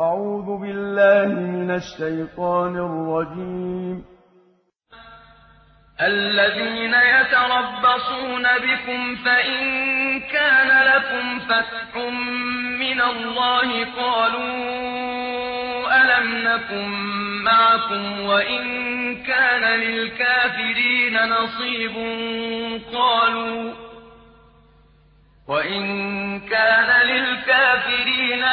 أعوذ بالله من الشيطان الرجيم. الذين يتربصون بكم فإن كان لكم فتح من الله قالوا ألم نكن معكم وإن كان للكافرين نصيب قالوا وَإِن كَانَ لِلْكَافِرِينَ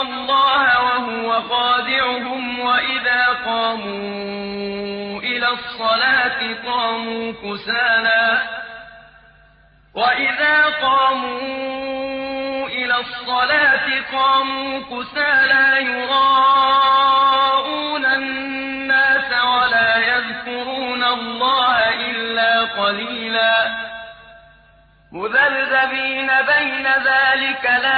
اللَّهَ وَهُوَ خَادِعُهُمْ وَإِذَا قَامُوا إِلَى الصَّلَاةِ قَامُوا كُسَالَىٰ وَإِذَا قَامُوا إِلَى الصَّلَاةِ قَامُوا كُسَالَىٰ يُرَاءُونَ النَّاسَ وَلَا يَذْكُرُونَ اللَّهَ إِلَّا قَلِيلًا. مُّذَبْذَبِينَ بَيْنَ ذَٰلِكَ لَا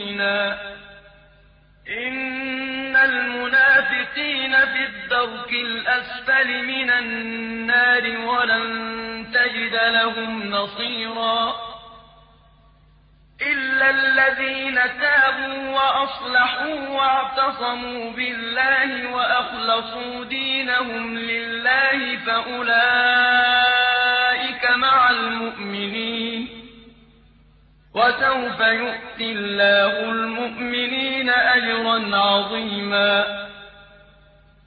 الدَّرْكِ الْأَسْفَلِ مِنَ النَّارِ وَلَن تَجِدَ لَهُمْ نَصِيرًا إِلَّا الَّذِينَ تَابُوا وَأَصْلَحُوا وَاعْتَصَمُوا بِاللَّهِ وَأَخْلَصُوا دِينَهُمْ لِلَّهِ فَأُولَٰئِكَ مَعَ الْمُؤْمِنِينَ ۖ وَسَوْفَ يُؤْتِ اللَّهُ الْمُؤْمِنِينَ أَجْرًا عَظِيمًا